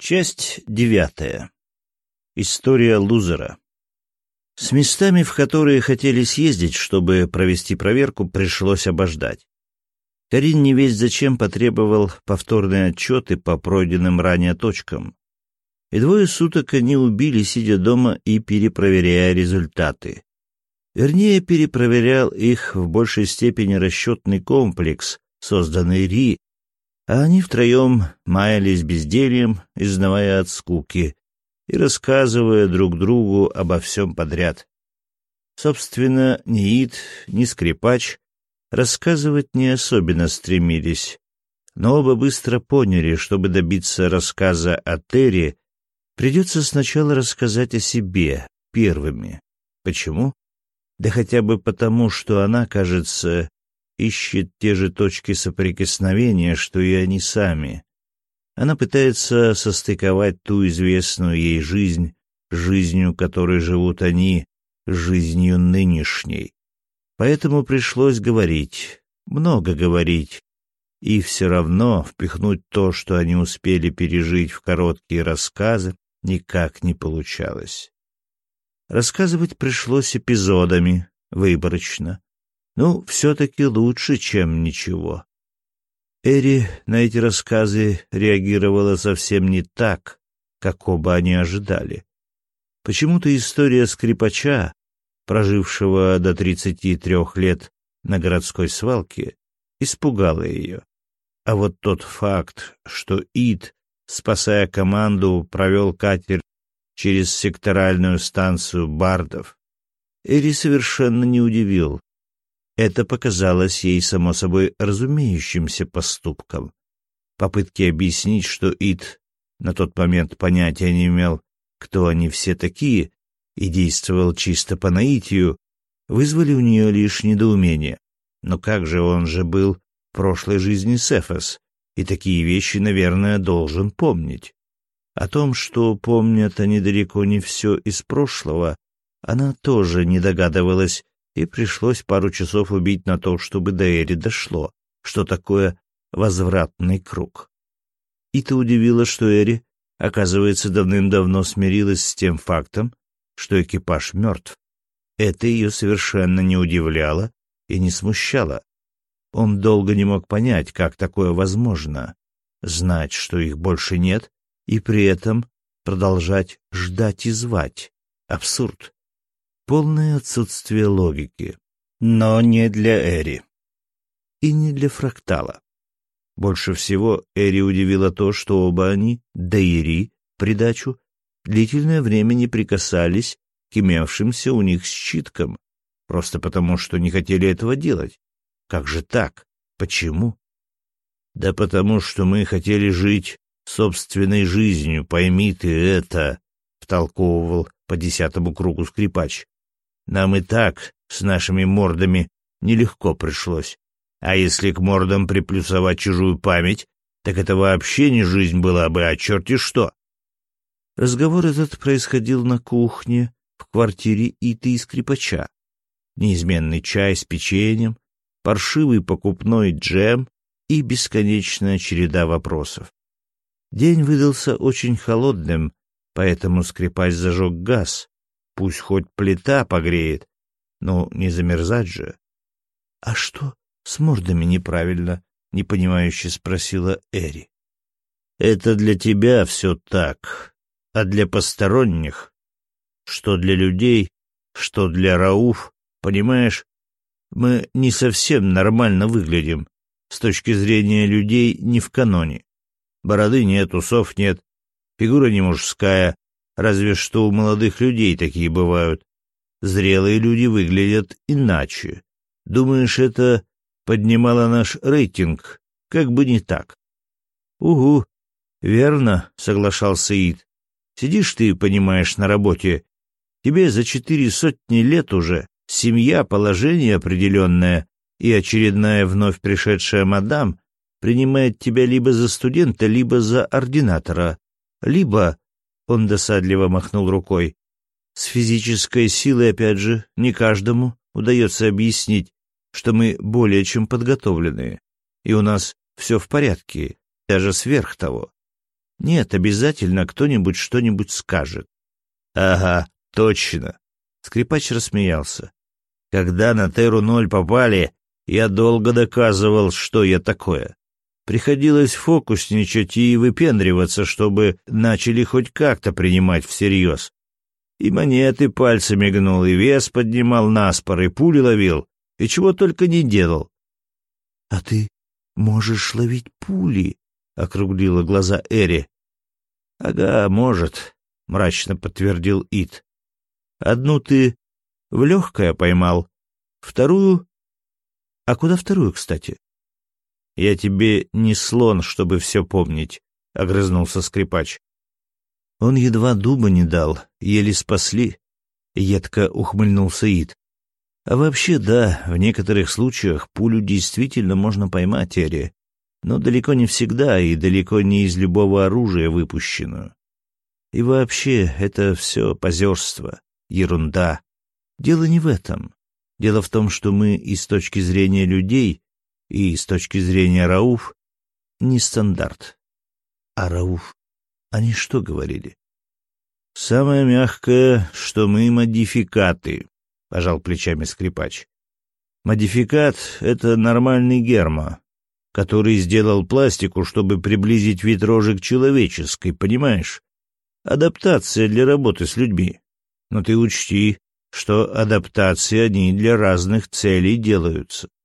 Часть девятая. История лузера. С местами, в которые хотели съездить, чтобы провести проверку, пришлось обождать. Карин не весь зачем потребовал повторные отчеты по пройденным ранее точкам. И двое суток они убили, сидя дома и перепроверяя результаты. Вернее, перепроверял их в большей степени расчетный комплекс, созданный Ри, а они втроем маялись бездельем, изнывая от скуки и рассказывая друг другу обо всем подряд. Собственно, ни Ид, ни скрипач рассказывать не особенно стремились, но оба быстро поняли, чтобы добиться рассказа о Терри, придется сначала рассказать о себе первыми. Почему? Да хотя бы потому, что она, кажется, ищет те же точки соприкосновения, что и они сами. Она пытается состыковать ту известную ей жизнь жизнью, которой живут они, жизнью нынешней. Поэтому пришлось говорить, много говорить, и все равно впихнуть то, что они успели пережить в короткие рассказы, никак не получалось. Рассказывать пришлось эпизодами, выборочно, ну, все-таки лучше, чем ничего. Эри на эти рассказы реагировала совсем не так, как оба они ожидали. Почему-то история скрипача, прожившего до 33 лет на городской свалке, испугала ее. А вот тот факт, что Ид, спасая команду, провел катер через секторальную станцию бардов, Эри совершенно не удивил. Это показалось ей само собой разумеющимся поступком. Попытки объяснить, что Ид на тот момент понятия не имел, кто они все такие, и действовал чисто по наитию, вызвали у нее лишь недоумение. Но как же он же был в прошлой жизни Сефас, и такие вещи, наверное, должен помнить. О том, что помнят они далеко не все из прошлого, она тоже не догадывалась и пришлось пару часов убить на то, чтобы до Эри дошло, что такое возвратный круг. Ита удивило, что Эри, оказывается, давным-давно смирилась с тем фактом, что экипаж мертв. Это ее совершенно не удивляло и не смущало. Он долго не мог понять, как такое возможно — знать, что их больше нет, и при этом продолжать ждать и звать. Абсурд полное отсутствие логики. Но не для Эри. И не для фрактала. Больше всего Эри удивило то, что оба они, да и Ри, придачу, длительное время не прикасались к имевшимся у них щиткам, просто потому, что не хотели этого делать. Как же так? Почему? Да потому, что мы хотели жить собственной жизнью, пойми ты это, — втолковывал по десятому кругу скрипач. Нам и так с нашими мордами нелегко пришлось. А если к мордам приплюсовать чужую память, так это вообще не жизнь была бы, а черти что. Разговор этот происходил на кухне в квартире Иты и скрипача. Неизменный чай с печеньем, паршивый покупной джем и бесконечная череда вопросов. День выдался очень холодным, поэтому скрипач зажег газ, Пусть хоть плита погреет, но не замерзать же. — А что с мордами неправильно? — непонимающе спросила Эри. — Это для тебя все так, а для посторонних, что для людей, что для Рауф, понимаешь, мы не совсем нормально выглядим, с точки зрения людей не в каноне. Бороды нет, усов нет, фигура не мужская, Разве что у молодых людей такие бывают. Зрелые люди выглядят иначе. Думаешь, это поднимало наш рейтинг? Как бы не так. — Угу, верно, — соглашался Ид. — Сидишь ты, понимаешь, на работе. Тебе за четыре сотни лет уже семья, положение определенное, и очередная вновь пришедшая мадам принимает тебя либо за студента, либо за ординатора, либо он досадливо махнул рукой. С физической силой, опять же, не каждому удается объяснить, что мы более чем подготовленные, и у нас все в порядке, даже сверх того. Нет, обязательно кто-нибудь что-нибудь скажет. Ага, точно. Скрипач рассмеялся. Когда на Теру-0 попали, я долго доказывал, что я такое. Приходилось фокусничать и выпендриваться, чтобы начали хоть как-то принимать всерьез. И монеты пальцами гнул, и вес поднимал наспор, и пули ловил, и чего только не делал. — А ты можешь ловить пули? — округлила глаза Эри. — Ага, может, — мрачно подтвердил Ит. — Одну ты в легкое поймал, вторую... А куда вторую, кстати? — Я тебе не слон, чтобы все помнить, — огрызнулся скрипач. Он едва дуба не дал, еле спасли, — едко ухмыльнулся Ид. А вообще, да, в некоторых случаях пулю действительно можно поймать, Эри, но далеко не всегда и далеко не из любого оружия выпущенную. И вообще, это все позерство, ерунда. Дело не в этом. Дело в том, что мы и с точки зрения людей, и с точки зрения Рауф не стандарт. А Рауф они что говорили? Самое мягкое, что мы модификаты, пожал плечами скрипач. Модификат — это нормальный герма, который сделал пластику, чтобы приблизить вид рожи к человеческой, понимаешь? Адаптация для работы с людьми. Но ты учти, что адаптации они для разных целей делаются. —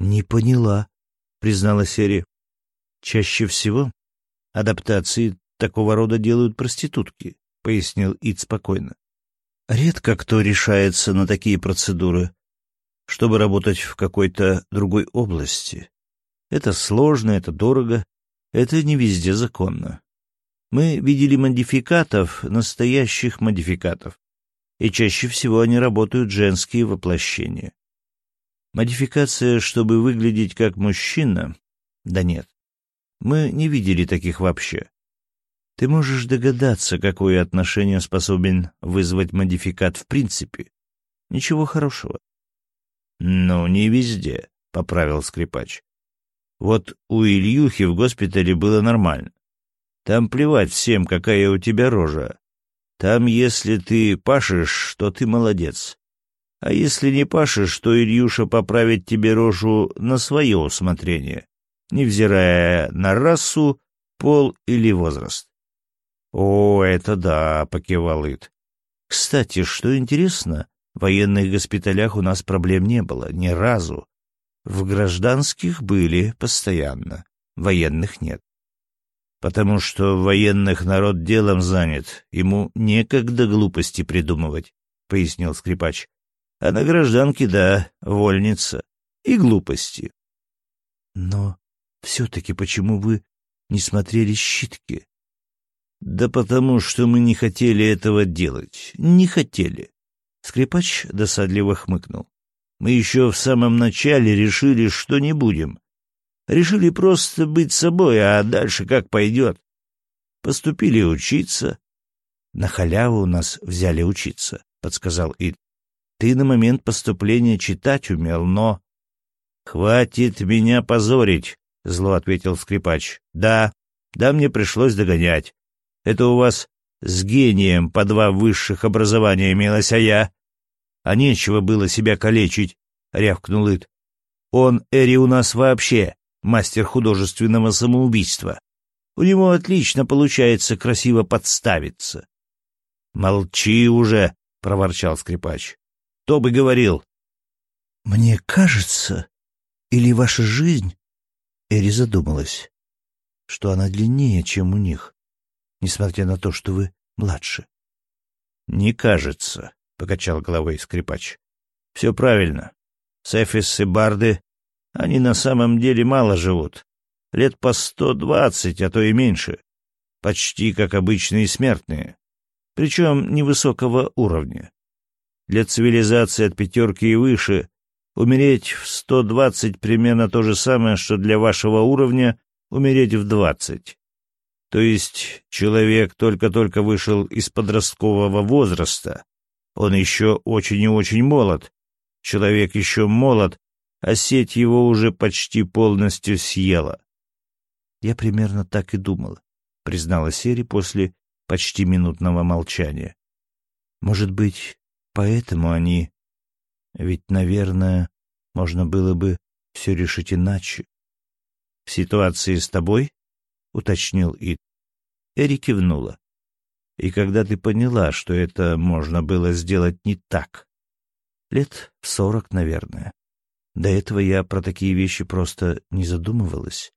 Не поняла, — признала Сери. — Чаще всего адаптации такого рода делают проститутки, — пояснил Ид спокойно. Редко кто решается на такие процедуры, чтобы работать в какой-то другой области. Это сложно, это дорого, это не везде законно. Мы видели модификатов, настоящих модификатов, и чаще всего они работают женские воплощения. Модификация, чтобы выглядеть как мужчина? Да нет. Мы не видели таких вообще. Ты можешь догадаться, какое отношение способен вызвать модификат в принципе. Ничего хорошего. — Ну, не везде, — поправил скрипач. Вот у Ильюхи в госпитале было нормально. Там плевать всем, какая у тебя рожа. Там, если ты пашешь, то ты молодец. А если не пашешь, то Ильюша поправит тебе рожу на свое усмотрение, невзирая на расу, пол или возраст. «О, это да», — покивал Ит. «Кстати, что интересно, в военных госпиталях у нас проблем не было, ни разу. В гражданских были постоянно, военных нет. Потому что военных народ делом занят, ему некогда глупости придумывать», — пояснил скрипач. «А на гражданке, да, вольница и глупости». «Но все-таки почему вы не смотрели щитки?» Да потому, что мы не хотели этого делать. Не хотели. Скрипач досадливо хмыкнул. Мы еще в самом начале решили, что не будем. Решили просто быть собой, а дальше как пойдет. Поступили учиться. На халяву нас взяли учиться, — подсказал Ид. Ты на момент поступления читать умел, но... — Хватит меня позорить, — зло ответил скрипач. — Да, да, мне пришлось догонять. Это у вас с гением по два высших образования имелось, а я... А нечего было себя калечить, — рявкнул Ит. Он, Эри, у нас вообще мастер художественного самоубийства. У него отлично получается красиво подставиться. — Молчи уже, — проворчал скрипач. — Кто бы говорил? — Мне кажется, или ваша жизнь... Эри задумалась, что она длиннее, чем у них несмотря на то, что вы младше. — Не кажется, — покачал головой скрипач. — Все правильно. Сефис и Барды, они на самом деле мало живут. Лет по сто двадцать, а то и меньше. Почти как обычные смертные. Причем невысокого уровня. Для цивилизации от пятерки и выше умереть в сто двадцать примерно то же самое, что для вашего уровня умереть в двадцать. То есть человек только-только вышел из подросткового возраста. Он еще очень и очень молод. Человек еще молод, а сеть его уже почти полностью съела. Я примерно так и думала, признала Сери после почти минутного молчания. Может быть, поэтому они... Ведь, наверное, можно было бы все решить иначе. — В ситуации с тобой? — уточнил Ид. Эри кивнула. — И когда ты поняла, что это можно было сделать не так? Лет сорок, наверное. До этого я про такие вещи просто не задумывалась.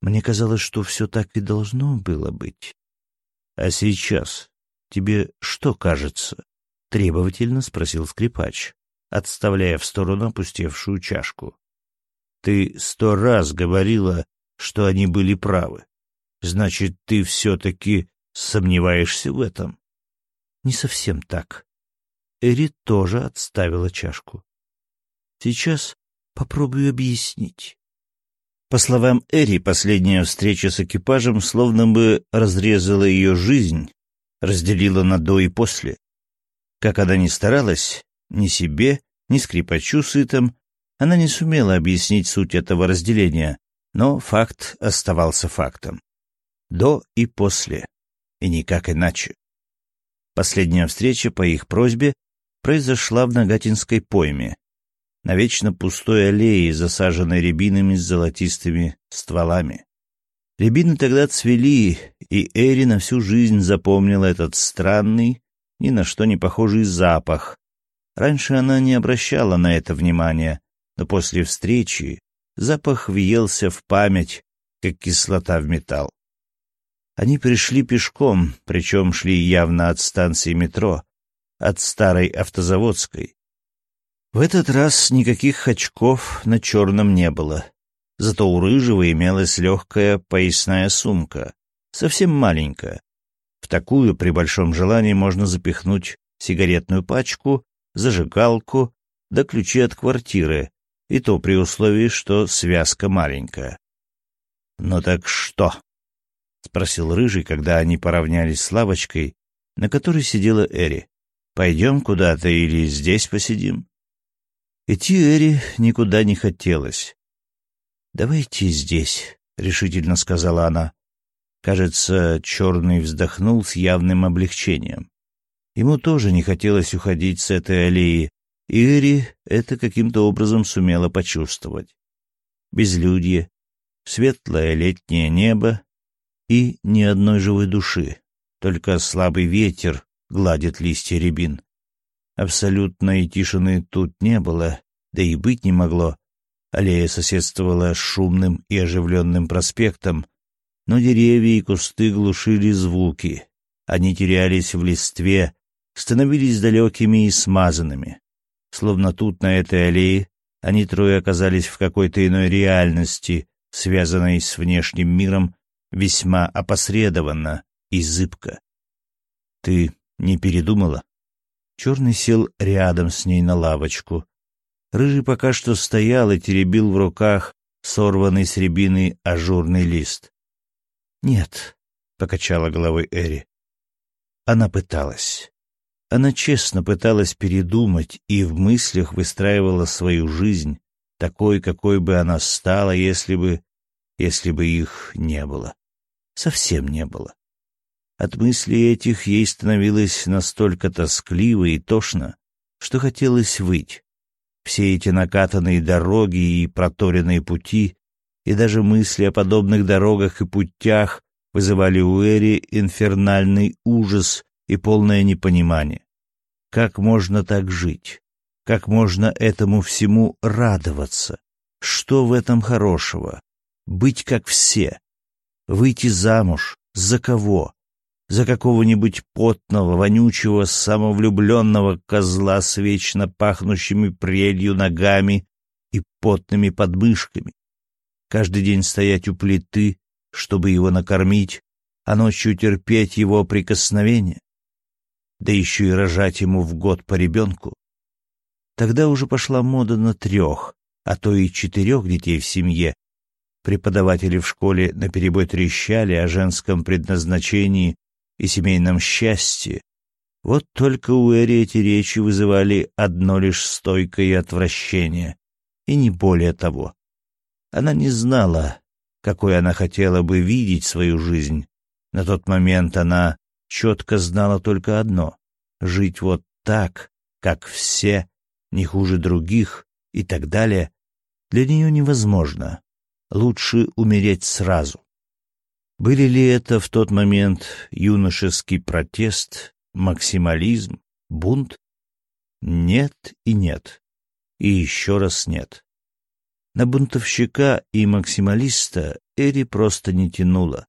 Мне казалось, что все так и должно было быть. — А сейчас тебе что кажется? — требовательно спросил скрипач, отставляя в сторону опустевшую чашку. — Ты сто раз говорила, что они были правы. Значит, ты все-таки сомневаешься в этом? — Не совсем так. Эри тоже отставила чашку. — Сейчас попробую объяснить. По словам Эри, последняя встреча с экипажем словно бы разрезала ее жизнь, разделила на до и после. Как она ни старалась, ни себе, ни скрипачу сытом, она не сумела объяснить суть этого разделения, но факт оставался фактом. До и после, и никак иначе. Последняя встреча по их просьбе произошла в Нагатинской пойме, на вечно пустой аллее, засаженной рябинами с золотистыми стволами. Рябины тогда цвели, и Эри на всю жизнь запомнила этот странный, ни на что не похожий запах. Раньше она не обращала на это внимания, но после встречи запах въелся в память, как кислота в металл. Они пришли пешком, причем шли явно от станции метро, от старой автозаводской, в этот раз никаких очков на черном не было. Зато у рыжего имелась легкая поясная сумка, совсем маленькая. В такую при большом желании можно запихнуть сигаретную пачку, зажигалку да ключи от квартиры, и то при условии, что связка маленькая. «Ну так что?» — спросил Рыжий, когда они поравнялись с лавочкой, на которой сидела Эри. «Пойдем куда-то или здесь посидим?» Идти Эри никуда не хотелось. «Давайте здесь», — решительно сказала она. Кажется, Черный вздохнул с явным облегчением. Ему тоже не хотелось уходить с этой аллеи, и Эри это каким-то образом сумела почувствовать. Безлюдье, светлое летнее небо и ни одной живой души, только слабый ветер гладит листья рябин. Абсолютной тишины тут не было, да и быть не могло. Аллея соседствовала с шумным и оживленным проспектом, но деревья и кусты глушили звуки. Они терялись в листве, становились далекими и смазанными. Словно тут, на этой аллее, они трое оказались в какой-то иной реальности, связанной с внешним миром весьма опосредованно и зыбко. «Ты не передумала?» Черный сел рядом с ней на лавочку. Рыжий пока что стоял и теребил в руках сорванный с рябины ажурный лист. «Нет», — покачала головой Эри. Она пыталась. Она честно пыталась передумать и в мыслях выстраивала свою жизнь, такой, какой бы она стала, если бы... если бы их не было. Совсем не было. От мыслей этих ей становилось настолько тоскливо и тошно, что хотелось выть. Все эти накатанные дороги и проторенные пути, и даже мысли о подобных дорогах и путях вызывали у Эри инфернальный ужас и полное непонимание. Как можно так жить? Как можно этому всему радоваться? Что в этом хорошего? Быть как все? Выйти замуж? За кого? за какого-нибудь потного, вонючего, самовлюбленного козла с вечно пахнущими прелью ногами и потными подмышками. Каждый день стоять у плиты, чтобы его накормить, а ночью терпеть его прикосновение. Да еще и рожать ему в год по ребенку. Тогда уже пошла мода на трех, а то и четырех детей в семье. Преподаватели в школе наперебой трещали о женском предназначении и семейном счастье. Вот только у Эри эти речи вызывали одно лишь стойкое отвращение, и не более того. Она не знала, какой она хотела бы видеть свою жизнь, На тот момент она четко знала только одно — жить вот так, как все, не хуже других и так далее, для нее невозможно. Лучше умереть сразу. Были ли это в тот момент юношеский протест, максимализм, бунт? Нет и нет. И еще раз нет. На бунтовщика и максималиста Эри просто не тянула.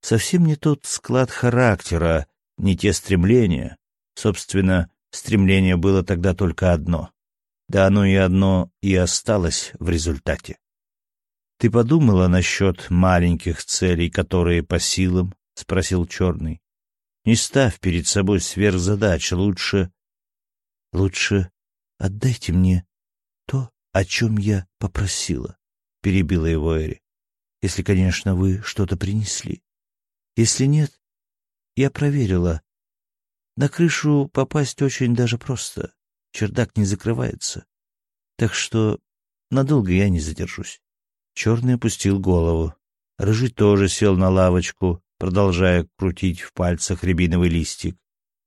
Совсем не тот склад характера, не те стремления. Собственно, стремление было тогда только одно. Да оно и одно и осталось в результате. «Ты подумала насчет маленьких целей, которые по силам?» — спросил Черный. «Не ставь перед собой сверхзадач, лучше...» «Лучше отдайте мне то, о чем я попросила», — перебила его Эри. «Если, конечно, вы что-то принесли. Если нет, я проверила. На крышу попасть очень даже просто. Чердак не закрывается. Так что надолго я не задержусь». Черный опустил голову. Рыжий тоже сел на лавочку, продолжая крутить в пальцах рябиновый листик.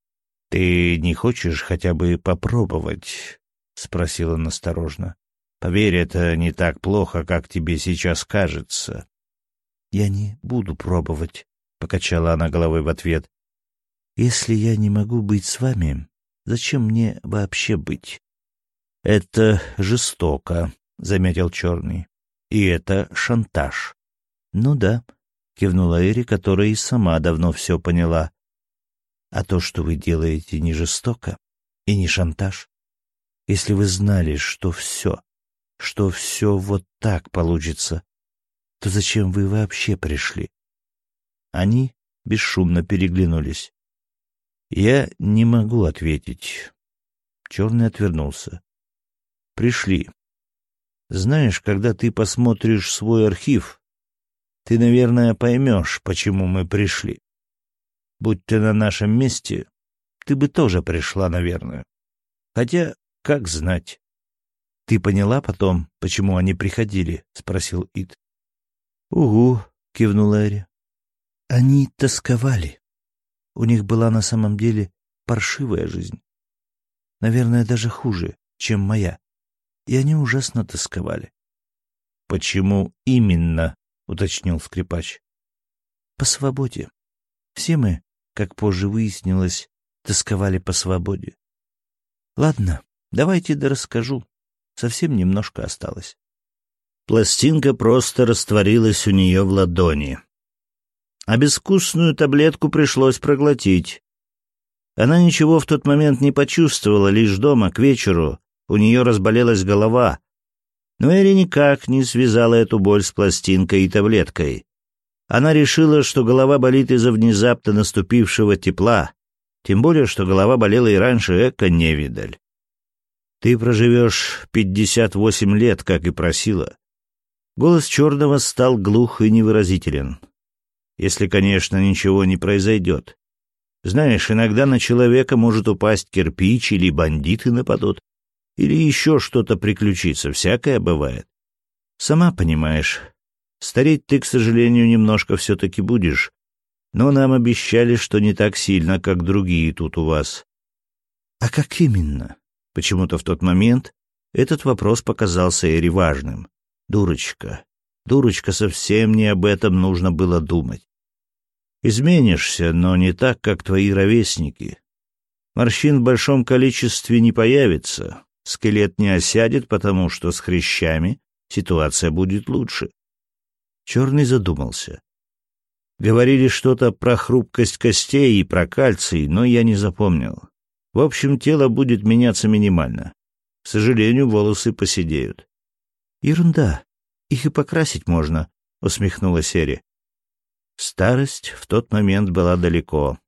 — Ты не хочешь хотя бы попробовать? — спросил он осторожно. — Поверь, это не так плохо, как тебе сейчас кажется. — Я не буду пробовать, — покачала она головой в ответ. — Если я не могу быть с вами, зачем мне вообще быть? — Это жестоко, — заметил Черный. И это шантаж. Ну да, кивнула Эри, которая и сама давно все поняла. А то, что вы делаете, не жестоко и не шантаж. Если вы знали, что все, что все вот так получится, то зачем вы вообще пришли? Они бесшумно переглянулись. Я не могу ответить. Черный отвернулся. Пришли. Знаешь, когда ты посмотришь свой архив, ты, наверное, поймешь, почему мы пришли. Будь ты на нашем месте, ты бы тоже пришла, наверное. Хотя, как знать. — Ты поняла потом, почему они приходили? — спросил Ид. — Угу, — кивнул Эри. — Они тосковали. У них была на самом деле паршивая жизнь. Наверное, даже хуже, чем моя и они ужасно тосковали. — Почему именно? — уточнил скрипач. — По свободе. Все мы, как позже выяснилось, тосковали по свободе. Ладно, давайте да расскажу. Совсем немножко осталось. Пластинка просто растворилась у нее в ладони. А безвкусную таблетку пришлось проглотить. Она ничего в тот момент не почувствовала, лишь дома, к вечеру, у нее разболелась голова. Но Эри никак не связала эту боль с пластинкой и таблеткой. Она решила, что голова болит из-за внезапно наступившего тепла, тем более, что голова болела и раньше, эко-невидаль. «Ты проживешь пятьдесят восемь лет, как и просила». Голос Черного стал глух и невыразителен. Если, конечно, ничего не произойдет. Знаешь, иногда на человека может упасть кирпич или бандиты нападут. Или еще что-то приключится, всякое бывает. Сама понимаешь, стареть ты, к сожалению, немножко все-таки будешь, но нам обещали, что не так сильно, как другие тут у вас. А как именно? Почему-то в тот момент этот вопрос показался Эри важным. Дурочка. Дурочка, совсем не об этом нужно было думать. Изменишься, но не так, как твои ровесники. Морщин в большом количестве не появится, Скелет не осядет, потому что с хрящами ситуация будет лучше. Черный задумался. Говорили что-то про хрупкость костей и про кальций, но я не запомнил. В общем, тело будет меняться минимально. К сожалению, волосы поседеют. Ерунда. Их и покрасить можно, усмехнулась Эри. Старость в тот момент была далеко.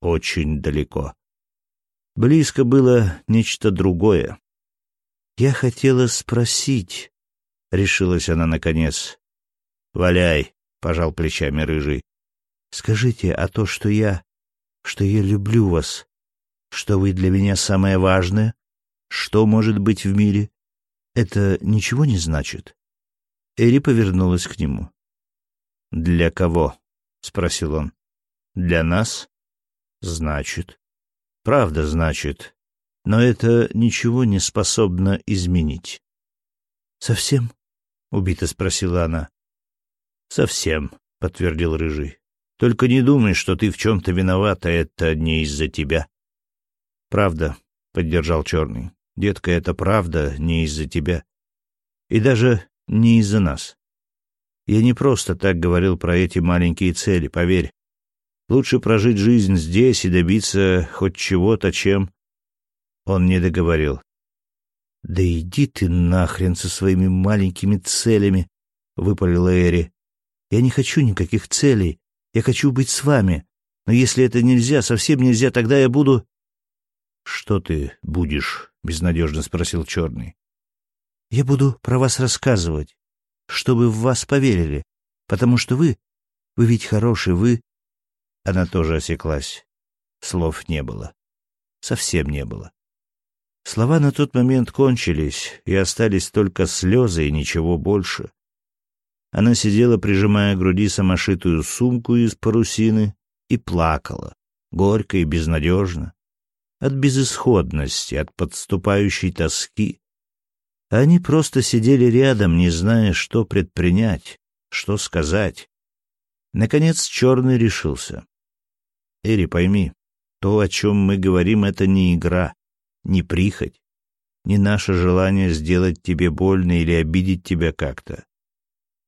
Очень далеко. Близко было нечто другое. «Я хотела спросить», — решилась она наконец. «Валяй», — пожал плечами рыжий. «Скажите, а то, что я... что я люблю вас, что вы для меня самое важное, что может быть в мире, это ничего не значит?» Эри повернулась к нему. «Для кого?» — спросил он. Для нас? Значит. Правда, значит. Но это ничего не способно изменить. Совсем? Убито спросила она. Совсем, подтвердил Рыжий. Только не думай, что ты в чем-то виновата, это не из-за тебя. Правда, поддержал Черный. Детка, это правда не из-за тебя. И даже не из-за нас. Я не просто так говорил про эти маленькие цели, поверь. Лучше прожить жизнь здесь и добиться хоть чего-то, чем... Он не договорил. «Да иди ты нахрен со своими маленькими целями!» — выпалила Эри. «Я не хочу никаких целей. Я хочу быть с вами. Но если это нельзя, совсем нельзя, тогда я буду...» «Что ты будешь?» — безнадежно спросил Черный. «Я буду про вас рассказывать, чтобы в вас поверили, потому что вы... Вы ведь хороший, вы...» Она тоже осеклась. Слов не было. Совсем не было. Слова на тот момент кончились, и остались только слезы и ничего больше. Она сидела, прижимая к груди самошитую сумку из парусины, и плакала, горько и безнадежно, от безысходности, от подступающей тоски. Они просто сидели рядом, не зная, что предпринять, что сказать. Наконец Черный решился. Эри, пойми, то, о чем мы говорим, это не игра, не прихоть, не наше желание сделать тебе больно или обидеть тебя как-то.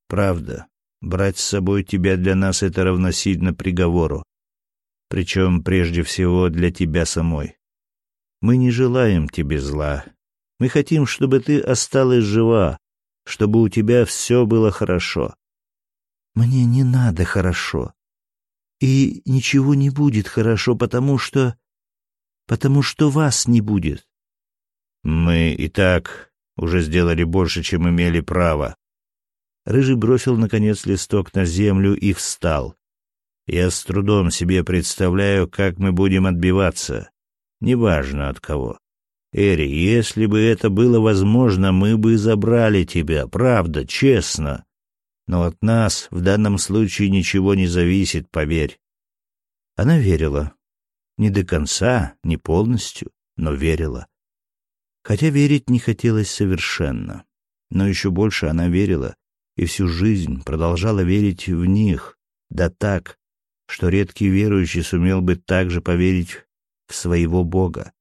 Правда, брать с собой тебя для нас — это равносильно приговору. Причем, прежде всего, для тебя самой. Мы не желаем тебе зла. Мы хотим, чтобы ты осталась жива, чтобы у тебя все было хорошо. Мне не надо хорошо и ничего не будет хорошо, потому что... потому что вас не будет. Мы и так уже сделали больше, чем имели право. Рыжий бросил, наконец, листок на землю и встал. Я с трудом себе представляю, как мы будем отбиваться. Неважно от кого. Эри, если бы это было возможно, мы бы забрали тебя, правда, честно. Но от нас в данном случае ничего не зависит, поверь. Она верила. Не до конца, не полностью, но верила. Хотя верить не хотелось совершенно. Но еще больше она верила и всю жизнь продолжала верить в них, да так, что редкий верующий сумел бы также поверить в своего Бога.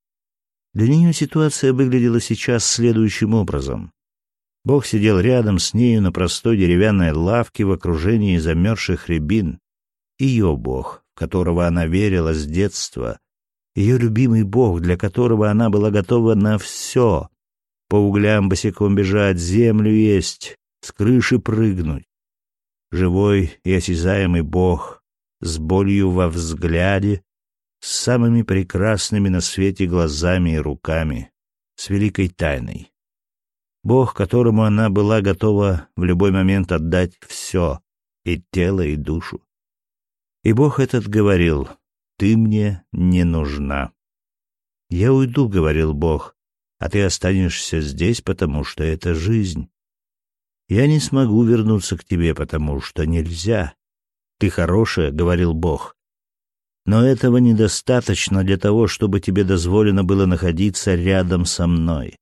Для нее ситуация выглядела сейчас следующим образом. Бог сидел рядом с нею на простой деревянной лавке в окружении замерзших рябин. Ее Бог, которого она верила с детства, ее любимый Бог, для которого она была готова на все. По углям босиком бежать, землю есть, с крыши прыгнуть. Живой и осязаемый Бог, с болью во взгляде, с самыми прекрасными на свете глазами и руками, с великой тайной. Бог, которому она была готова в любой момент отдать все, и тело, и душу. И Бог этот говорил, «Ты мне не нужна». «Я уйду», — говорил Бог, — «а ты останешься здесь, потому что это жизнь. Я не смогу вернуться к тебе, потому что нельзя. Ты хорошая», — говорил Бог, — «но этого недостаточно для того, чтобы тебе дозволено было находиться рядом со мной.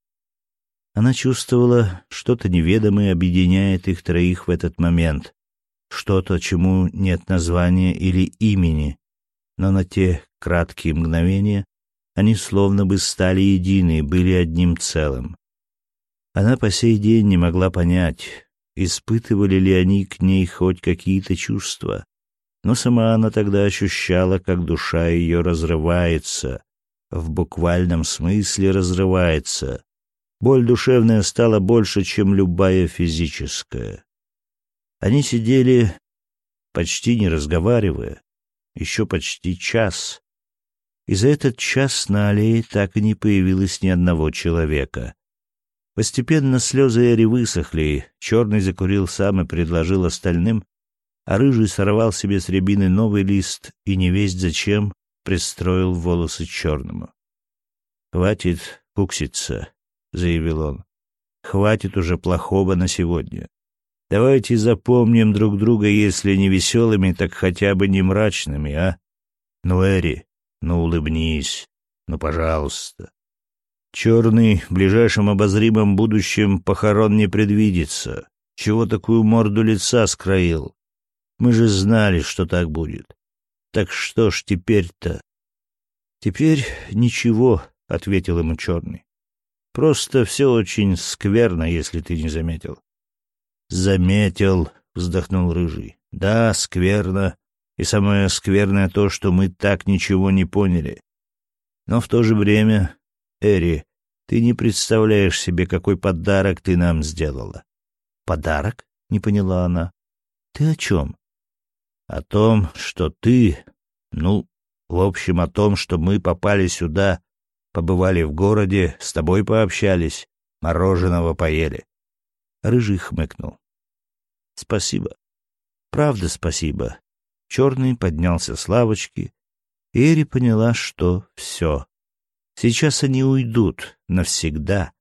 Она чувствовала, что-то неведомое объединяет их троих в этот момент, что-то, чему нет названия или имени, но на те краткие мгновения они словно бы стали едины, были одним целым. Она по сей день не могла понять, испытывали ли они к ней хоть какие-то чувства, но сама она тогда ощущала, как душа ее разрывается, в буквальном смысле разрывается, Боль душевная стала больше, чем любая физическая. Они сидели, почти не разговаривая, еще почти час. И за этот час на аллее так и не появилось ни одного человека. Постепенно слезы Эри высохли, черный закурил сам и предложил остальным, а рыжий сорвал себе с рябины новый лист и невесть зачем пристроил волосы черному. «Хватит кукситься», — заявил он. «Хватит уже плохого на сегодня. Давайте запомним друг друга, если не веселыми, так хотя бы не мрачными, а? Ну, Эри, ну улыбнись, ну, пожалуйста. Черный в ближайшем обозримом будущем похорон не предвидится. Чего такую морду лица скроил? Мы же знали, что так будет. Так что ж теперь-то? Теперь ничего, — ответил ему Черный. Просто все очень скверно, если ты не заметил. Заметил, — вздохнул Рыжий. Да, скверно. И самое скверное то, что мы так ничего не поняли. Но в то же время, Эри, ты не представляешь себе, какой подарок ты нам сделала. Подарок? Не поняла она. Ты о чем? О том, что ты, ну, в общем, о том, что мы попали сюда, побывали в городе, с тобой пообщались, мороженого поели. Рыжий хмыкнул. Спасибо. Правда, спасибо. Черный поднялся с лавочки, Эри поняла, что все. Сейчас они уйдут навсегда.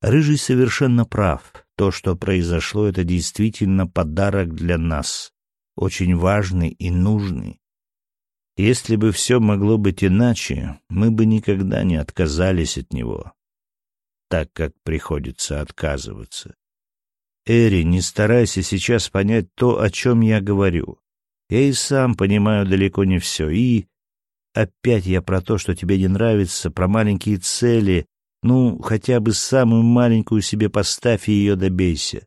Рыжий совершенно прав. То, что произошло, это действительно подарок для нас, очень важный и нужный. Если бы все могло быть иначе, мы бы никогда не отказались от него, так как приходится отказываться. Эри, не старайся сейчас понять то, о чем я говорю. Я и сам понимаю далеко не все. И опять я про то, что тебе не нравится, про маленькие цели. Ну, хотя бы самую маленькую себе поставь и ее добейся.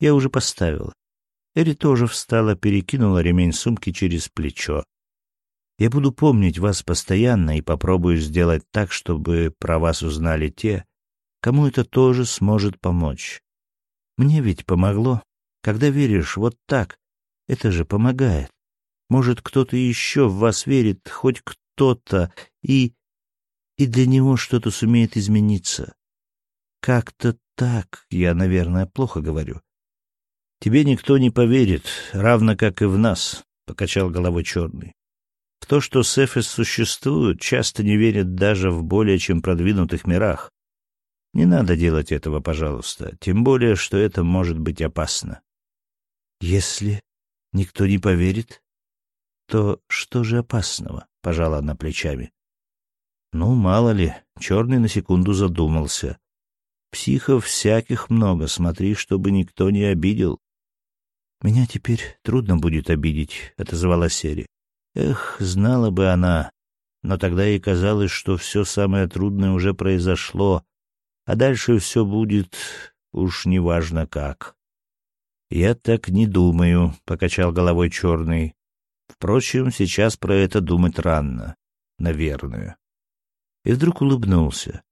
Я уже поставила. Эри тоже встала, перекинула ремень сумки через плечо. Я буду помнить вас постоянно и попробую сделать так, чтобы про вас узнали те, кому это тоже сможет помочь. Мне ведь помогло. Когда веришь вот так, это же помогает. Может, кто-то еще в вас верит, хоть кто-то, и... и для него что-то сумеет измениться. Как-то так, я, наверное, плохо говорю. Тебе никто не поверит, равно как и в нас, — покачал головой черный. В то, что Сефес существует, часто не верят даже в более чем продвинутых мирах. Не надо делать этого, пожалуйста, тем более, что это может быть опасно. Если никто не поверит, то что же опасного? — пожала она плечами. Ну, мало ли, черный на секунду задумался. Психов всяких много, смотри, чтобы никто не обидел. Меня теперь трудно будет обидеть, — отозвалась Сери. Эх, знала бы она. Но тогда ей казалось, что все самое трудное уже произошло, а дальше все будет уж неважно как. «Я так не думаю», — покачал головой черный. «Впрочем, сейчас про это думать рано, наверное». И вдруг улыбнулся.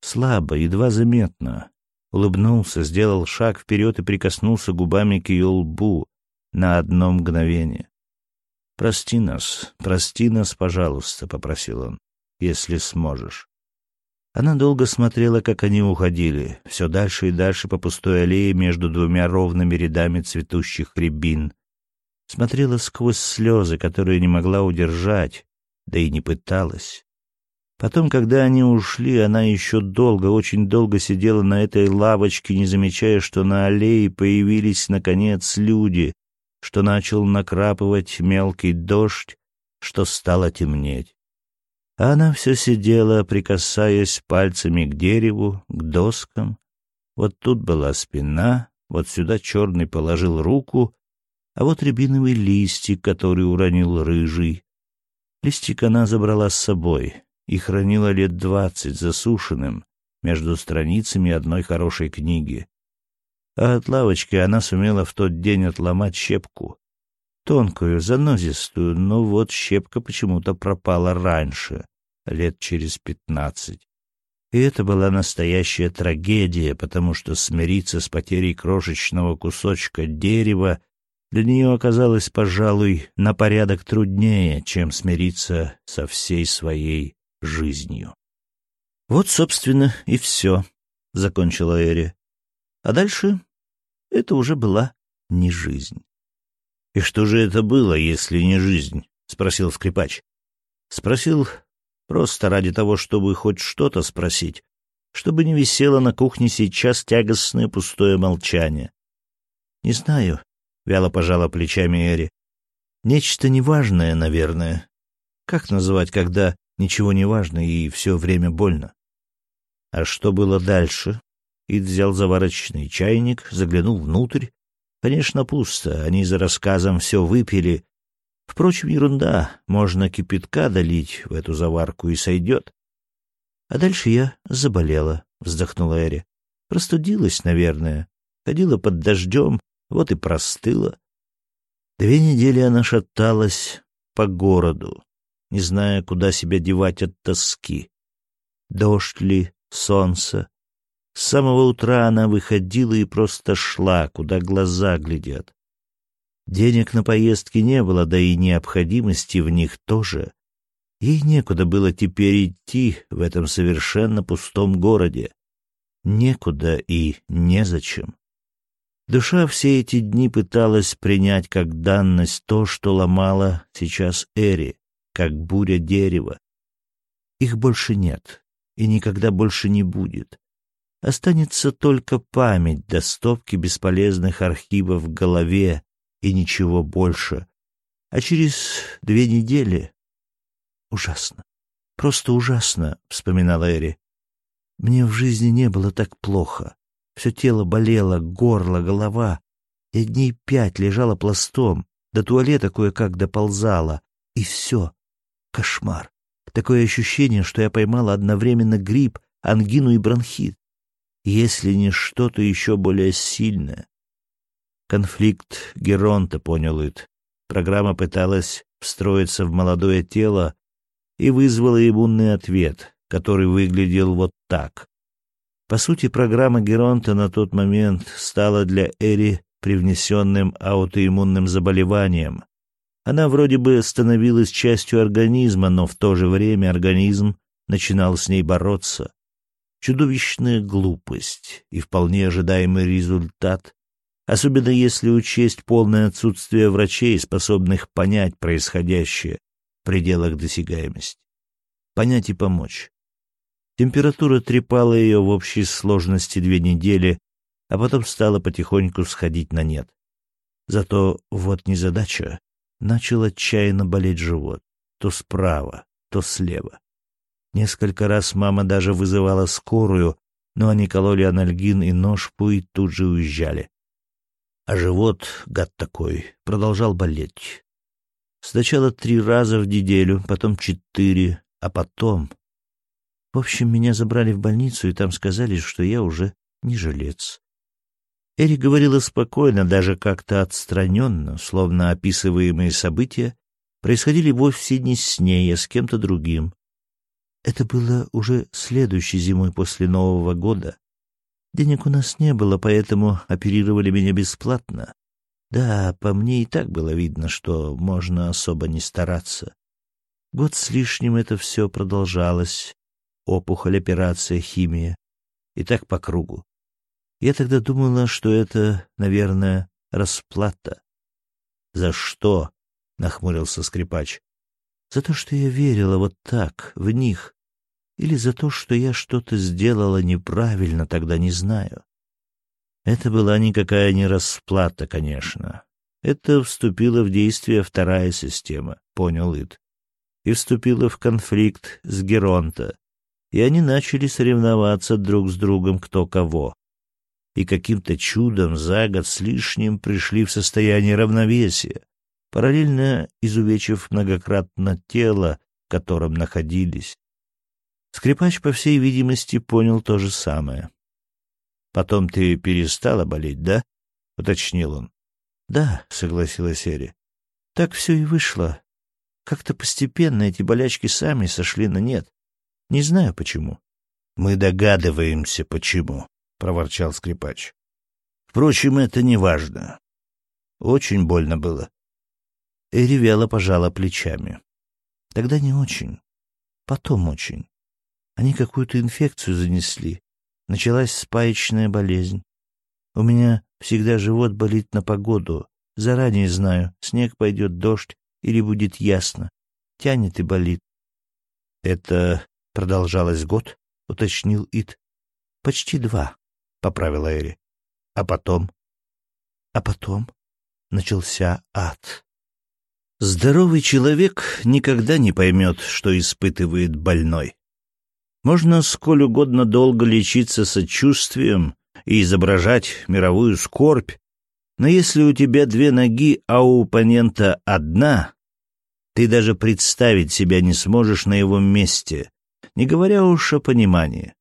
Слабо, едва заметно. Улыбнулся, сделал шаг вперед и прикоснулся губами к ее лбу на одно мгновение. «Прости нас, прости нас, пожалуйста», — попросил он, — «если сможешь». Она долго смотрела, как они уходили, все дальше и дальше по пустой аллее между двумя ровными рядами цветущих рябин. Смотрела сквозь слезы, которые не могла удержать, да и не пыталась. Потом, когда они ушли, она еще долго, очень долго сидела на этой лавочке, не замечая, что на аллее появились, наконец, люди, что начал накрапывать мелкий дождь, что стало темнеть. А она все сидела, прикасаясь пальцами к дереву, к доскам. Вот тут была спина, вот сюда черный положил руку, а вот рябиновый листик, который уронил рыжий. Листик она забрала с собой и хранила лет двадцать засушенным между страницами одной хорошей книги. А от лавочки она сумела в тот день отломать щепку, тонкую, занозистую, но вот щепка почему-то пропала раньше, лет через пятнадцать. И это была настоящая трагедия, потому что смириться с потерей крошечного кусочка дерева для нее оказалось, пожалуй, на порядок труднее, чем смириться со всей своей жизнью. «Вот, собственно, и все», — закончила Эри. А дальше это уже была не жизнь. — И что же это было, если не жизнь? — спросил скрипач. Спросил просто ради того, чтобы хоть что-то спросить, чтобы не висело на кухне сейчас тягостное пустое молчание. — Не знаю, — вяло пожала плечами Эри. — Нечто неважное, наверное. Как называть, когда ничего не важно и все время больно? А что было дальше? Ид взял заварочный чайник, заглянул внутрь. Конечно, пусто, они за рассказом все выпили. Впрочем, ерунда, можно кипятка долить в эту заварку и сойдет. А дальше я заболела, вздохнула Эри. Простудилась, наверное. Ходила под дождем, вот и простыла. Две недели она шаталась по городу, не зная, куда себя девать от тоски. Дождь ли, солнце, с самого утра она выходила и просто шла, куда глаза глядят. Денег на поездки не было, да и необходимости в них тоже. Ей некуда было теперь идти в этом совершенно пустом городе. Некуда и незачем. Душа все эти дни пыталась принять как данность то, что ломала сейчас Эри, как буря дерева. Их больше нет и никогда больше не будет. Останется только память до стопки бесполезных архивов в голове и ничего больше. А через две недели... Ужасно. Просто ужасно, — вспоминала Эри. Мне в жизни не было так плохо. Все тело болело, горло, голова. Я дней пять лежала пластом, до туалета кое-как доползала. И все. Кошмар. Такое ощущение, что я поймала одновременно грипп, ангину и бронхит если не что-то еще более сильное. Конфликт Геронта, понял Ит. Программа пыталась встроиться в молодое тело и вызвала иммунный ответ, который выглядел вот так. По сути, программа Геронта на тот момент стала для Эри привнесенным аутоиммунным заболеванием. Она вроде бы становилась частью организма, но в то же время организм начинал с ней бороться. Чудовищная глупость и вполне ожидаемый результат, особенно если учесть полное отсутствие врачей, способных понять происходящее в пределах досягаемости. Понять и помочь. Температура трепала ее в общей сложности две недели, а потом стала потихоньку сходить на нет. Зато вот незадача. Начал отчаянно болеть живот. То справа, то слева. Несколько раз мама даже вызывала скорую, но они кололи анальгин и ножпу и тут же уезжали. А живот, гад такой, продолжал болеть. Сначала три раза в неделю, потом четыре, а потом... В общем, меня забрали в больницу, и там сказали, что я уже не жилец. Эри говорила спокойно, даже как-то отстраненно, словно описываемые события происходили вовсе не с ней, а с кем-то другим. Это было уже следующей зимой после Нового года. Денег у нас не было, поэтому оперировали меня бесплатно. Да, по мне и так было видно, что можно особо не стараться. Год с лишним это все продолжалось. Опухоль, операция, химия. И так по кругу. Я тогда думала, что это, наверное, расплата. — За что? — нахмурился скрипач. За то, что я верила вот так, в них. Или за то, что я что-то сделала неправильно, тогда не знаю. Это была никакая не расплата, конечно. Это вступила в действие вторая система, понял Ид. И вступила в конфликт с Геронта. И они начали соревноваться друг с другом кто кого. И каким-то чудом за год с лишним пришли в состояние равновесия параллельно изувечив многократно тело, в котором находились. Скрипач, по всей видимости, понял то же самое. «Потом ты перестала болеть, да?» — уточнил он. «Да», — согласилась Эри. «Так все и вышло. Как-то постепенно эти болячки сами сошли на нет. Не знаю почему». «Мы догадываемся, почему», — проворчал скрипач. «Впрочем, это не важно. Очень больно было. Эри вяло пожала плечами. Тогда не очень. Потом очень. Они какую-то инфекцию занесли. Началась спаечная болезнь. У меня всегда живот болит на погоду. Заранее знаю, снег пойдет, дождь или будет ясно. Тянет и болит. — Это продолжалось год? — уточнил Ит. — Почти два, — поправила Эри. — А потом? — А потом начался ад. Здоровый человек никогда не поймет, что испытывает больной. Можно сколь угодно долго лечиться сочувствием и изображать мировую скорбь, но если у тебя две ноги, а у оппонента одна, ты даже представить себя не сможешь на его месте, не говоря уж о понимании.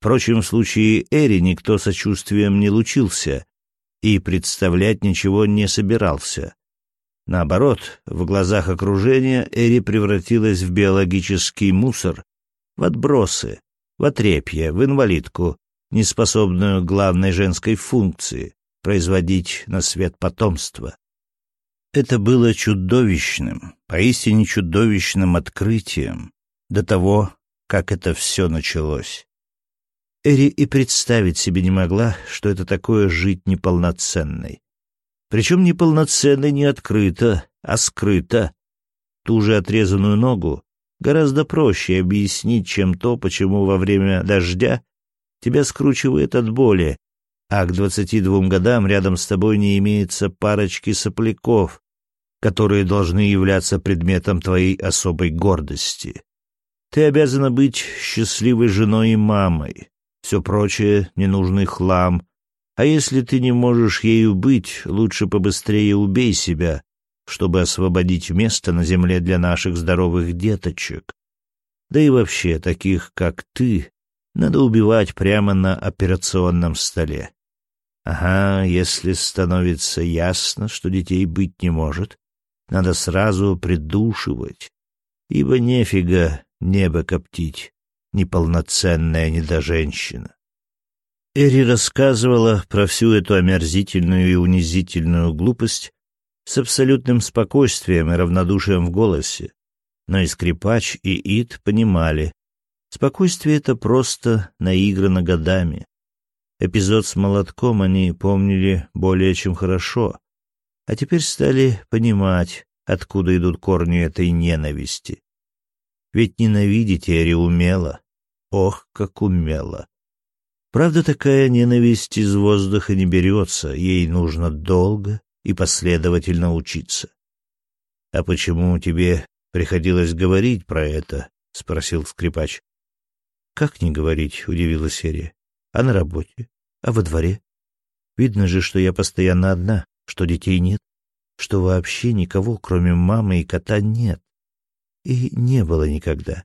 Впрочем, в случае Эри никто сочувствием не лучился и представлять ничего не собирался. Наоборот, в глазах окружения Эри превратилась в биологический мусор, в отбросы, в отрепье, в инвалидку, неспособную к главной женской функции — производить на свет потомство. Это было чудовищным, поистине чудовищным открытием до того, как это все началось. Эри и представить себе не могла, что это такое жить неполноценной. Причем неполноценной не открыто, а скрыто. Ту же отрезанную ногу гораздо проще объяснить, чем то, почему во время дождя тебя скручивает от боли, а к двадцати двум годам рядом с тобой не имеется парочки сопляков, которые должны являться предметом твоей особой гордости. Ты обязана быть счастливой женой и мамой. Все прочее — ненужный хлам, а если ты не можешь ею быть, лучше побыстрее убей себя, чтобы освободить место на земле для наших здоровых деточек. Да и вообще, таких, как ты, надо убивать прямо на операционном столе. Ага, если становится ясно, что детей быть не может, надо сразу придушивать, ибо нефига небо коптить, неполноценная недоженщина. Эри рассказывала про всю эту омерзительную и унизительную глупость с абсолютным спокойствием и равнодушием в голосе, но и скрипач, и Ид понимали, спокойствие это просто наиграно годами. Эпизод с молотком они помнили более чем хорошо, а теперь стали понимать, откуда идут корни этой ненависти. Ведь ненавидеть Эри умела, ох, как умела. Правда, такая ненависть из воздуха не берется, ей нужно долго и последовательно учиться. — А почему тебе приходилось говорить про это? — спросил скрипач. — Как не говорить? — удивилась Серия. — А на работе? А во дворе? Видно же, что я постоянно одна, что детей нет, что вообще никого, кроме мамы и кота, нет. И не было никогда.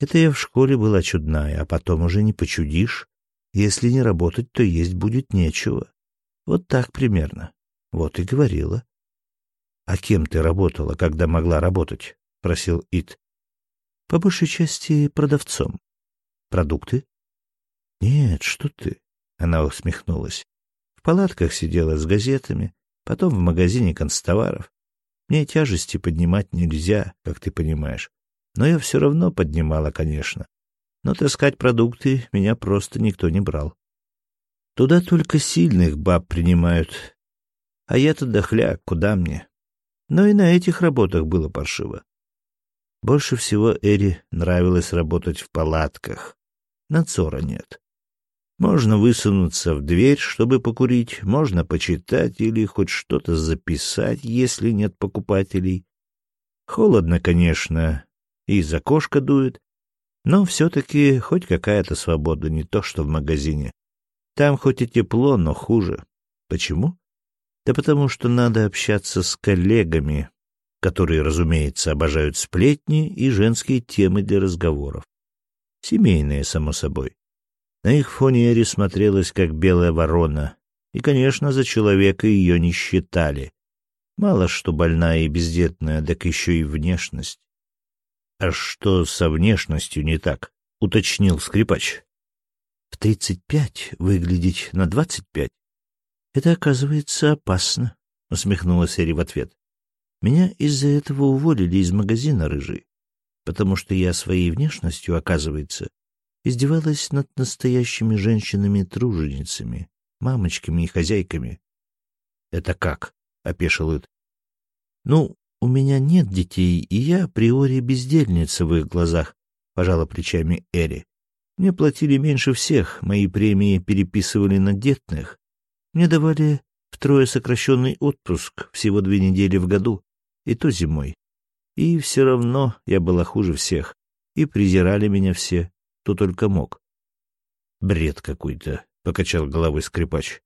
Это я в школе была чудная, а потом уже не почудишь. Если не работать, то есть будет нечего. Вот так примерно. Вот и говорила. — А кем ты работала, когда могла работать? — просил Ит. — По большей части продавцом. — Продукты? — Нет, что ты. Она усмехнулась. В палатках сидела с газетами, потом в магазине констоваров. Мне тяжести поднимать нельзя, как ты понимаешь. Но я все равно поднимала, конечно но таскать продукты меня просто никто не брал. Туда только сильных баб принимают. А я-то дохляк, куда мне? Но и на этих работах было паршиво. Больше всего Эри нравилось работать в палатках. Надзора нет. Можно высунуться в дверь, чтобы покурить, можно почитать или хоть что-то записать, если нет покупателей. Холодно, конечно, и из окошка дует, но все-таки хоть какая-то свобода, не то что в магазине. Там хоть и тепло, но хуже. Почему? Да потому что надо общаться с коллегами, которые, разумеется, обожают сплетни и женские темы для разговоров. Семейные, само собой. На их фоне Эри смотрелась, как белая ворона, и, конечно, за человека ее не считали. Мало что больная и бездетная, так еще и внешность. «А что со внешностью не так?» — уточнил скрипач. «В тридцать пять выглядеть на двадцать пять? Это, оказывается, опасно», — усмехнулась Эри в ответ. «Меня из-за этого уволили из магазина рыжий, потому что я своей внешностью, оказывается, издевалась над настоящими женщинами-труженицами, мамочками и хозяйками». «Это как?» — опешил Ид. «Ну, у меня нет детей, и я априори бездельница в их глазах, — пожала плечами Эри. Мне платили меньше всех, мои премии переписывали на детных. Мне давали втрое сокращенный отпуск, всего две недели в году. и то зимой. И все равно я была хуже всех, и презирали меня все, кто только мог. «Бред какой-то», — покачал головой скрипач.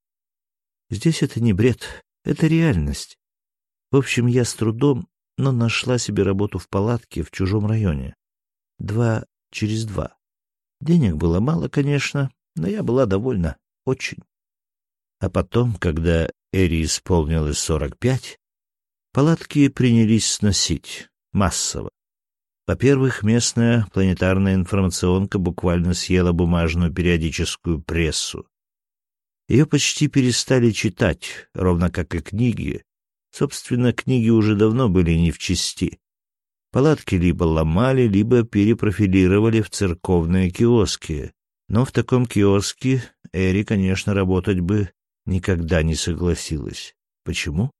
«Здесь это не бред, это реальность. В общем, я с трудом, но нашла себе работу в палатке в чужом районе. Два через два. Денег было мало, конечно, но я была довольна. Очень. А потом, когда Эри исполнилось сорок пять, палатки принялись сносить. Массово. Во-первых, местная планетарная информационка буквально съела бумажную периодическую прессу. Ее почти перестали читать, ровно как и книги. Собственно, книги уже давно были не в чести. Палатки либо ломали, либо перепрофилировали в церковные киоски. Но в таком киоске Эри, конечно, работать бы никогда не согласилась. Почему?